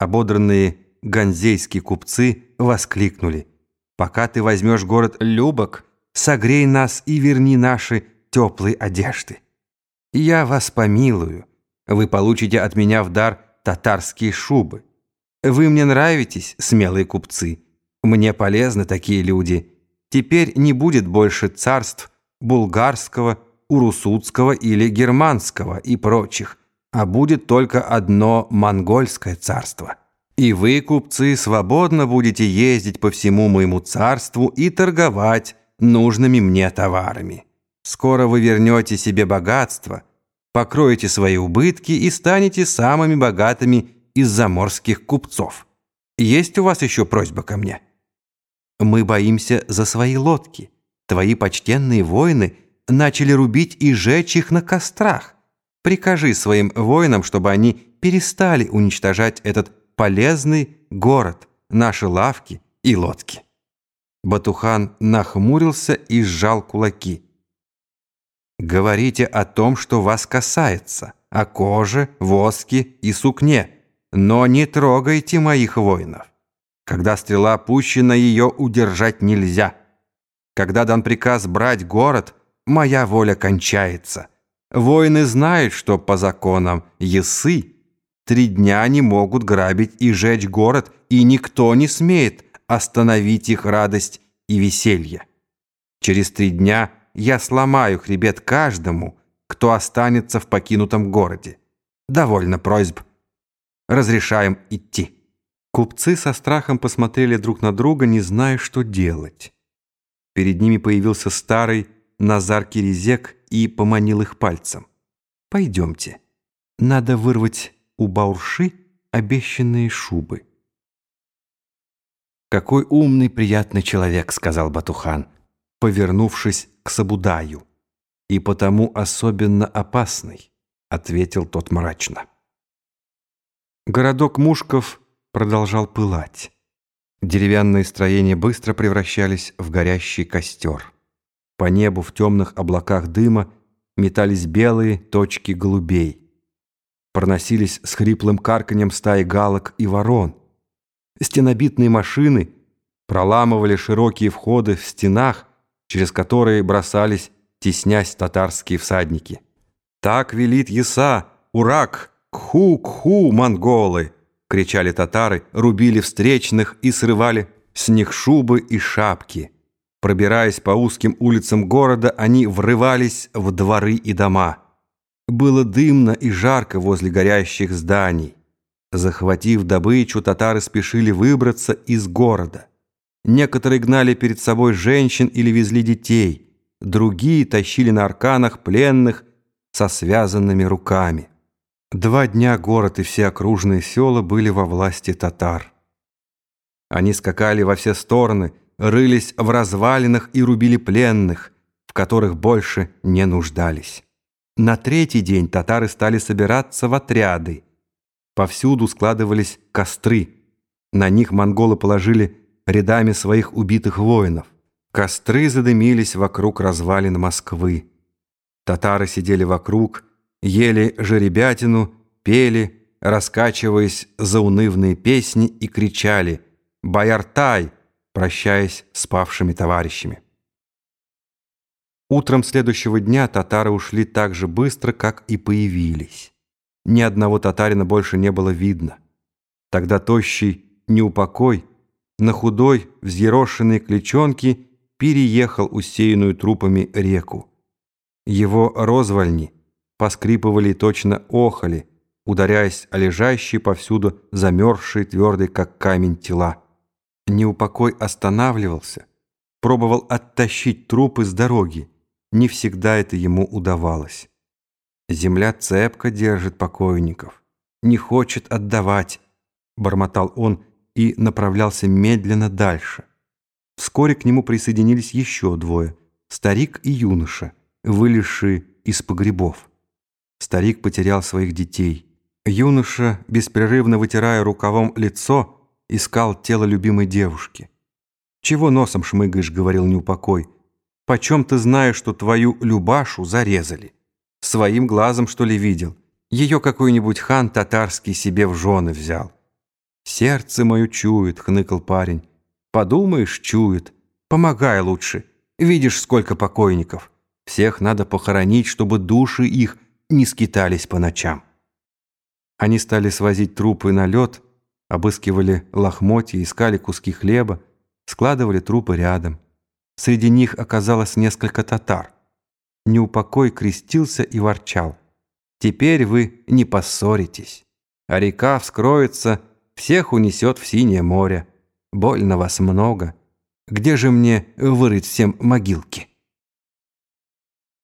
Ободранные ганзейские купцы воскликнули. «Пока ты возьмешь город Любок, согрей нас и верни наши теплые одежды. Я вас помилую. Вы получите от меня в дар татарские шубы. Вы мне нравитесь, смелые купцы. Мне полезны такие люди. Теперь не будет больше царств булгарского, урусутского или германского и прочих, а будет только одно монгольское царство. И вы, купцы, свободно будете ездить по всему моему царству и торговать нужными мне товарами. Скоро вы вернете себе богатство, покроете свои убытки и станете самыми богатыми из заморских купцов. Есть у вас еще просьба ко мне? Мы боимся за свои лодки. Твои почтенные воины начали рубить и жечь их на кострах. Прикажи своим воинам, чтобы они перестали уничтожать этот полезный город, наши лавки и лодки». Батухан нахмурился и сжал кулаки. «Говорите о том, что вас касается, о коже, воске и сукне, но не трогайте моих воинов. Когда стрела пущена, ее удержать нельзя. Когда дан приказ брать город, моя воля кончается». Воины знают, что по законам Есы три дня не могут грабить и жечь город, и никто не смеет остановить их радость и веселье. Через три дня я сломаю хребет каждому, кто останется в покинутом городе. Довольно просьб. Разрешаем идти». Купцы со страхом посмотрели друг на друга, не зная, что делать. Перед ними появился старый Назар Киризек и поманил их пальцем. «Пойдемте. Надо вырвать у Баурши обещанные шубы». «Какой умный, приятный человек», — сказал Батухан, повернувшись к Сабудаю. «И потому особенно опасный», — ответил тот мрачно. Городок Мушков продолжал пылать. Деревянные строения быстро превращались в горящий костер. По небу в темных облаках дыма метались белые точки голубей. Проносились с хриплым карканьем стаи галок и ворон. Стенобитные машины проламывали широкие входы в стенах, через которые бросались, теснясь татарские всадники. «Так велит Яса! Урак! Кху-кху, монголы!» кричали татары, рубили встречных и срывали с них шубы и шапки. Пробираясь по узким улицам города, они врывались в дворы и дома. Было дымно и жарко возле горящих зданий. Захватив добычу, татары спешили выбраться из города. Некоторые гнали перед собой женщин или везли детей, другие тащили на арканах пленных со связанными руками. Два дня город и все окружные села были во власти татар. Они скакали во все стороны, рылись в развалинах и рубили пленных, в которых больше не нуждались. На третий день татары стали собираться в отряды. Повсюду складывались костры. На них монголы положили рядами своих убитых воинов. Костры задымились вокруг развалин Москвы. Татары сидели вокруг, ели жеребятину, пели, раскачиваясь заунывные песни и кричали «Бояртай!» Прощаясь с павшими товарищами. Утром следующего дня татары ушли так же быстро, как и появились. Ни одного татарина больше не было видно. Тогда тощий неупокой на худой, взъерошенной клечонке переехал усеянную трупами реку. Его розвальни поскрипывали точно охали, ударяясь о лежащие повсюду замерзшие твердые, как камень, тела. Неупокой останавливался, пробовал оттащить трупы с дороги. Не всегда это ему удавалось. Земля цепко держит покойников, не хочет отдавать, бормотал он и направлялся медленно дальше. Вскоре к нему присоединились еще двое, старик и юноша, вылезшие из погребов. Старик потерял своих детей. Юноша, беспрерывно вытирая рукавом лицо, искал тело любимой девушки. «Чего носом шмыгаешь?» — говорил неупокой. «Почем ты знаешь, что твою Любашу зарезали? Своим глазом, что ли, видел? Ее какой-нибудь хан татарский себе в жены взял». «Сердце мое чует», — хныкал парень. «Подумаешь, чует. Помогай лучше. Видишь, сколько покойников. Всех надо похоронить, чтобы души их не скитались по ночам». Они стали свозить трупы на лед, обыскивали лохмотья, искали куски хлеба, складывали трупы рядом. Среди них оказалось несколько татар. Неупокой крестился и ворчал. «Теперь вы не поссоритесь, а река вскроется, всех унесет в синее море. Больно вас много. Где же мне вырыть всем могилки?»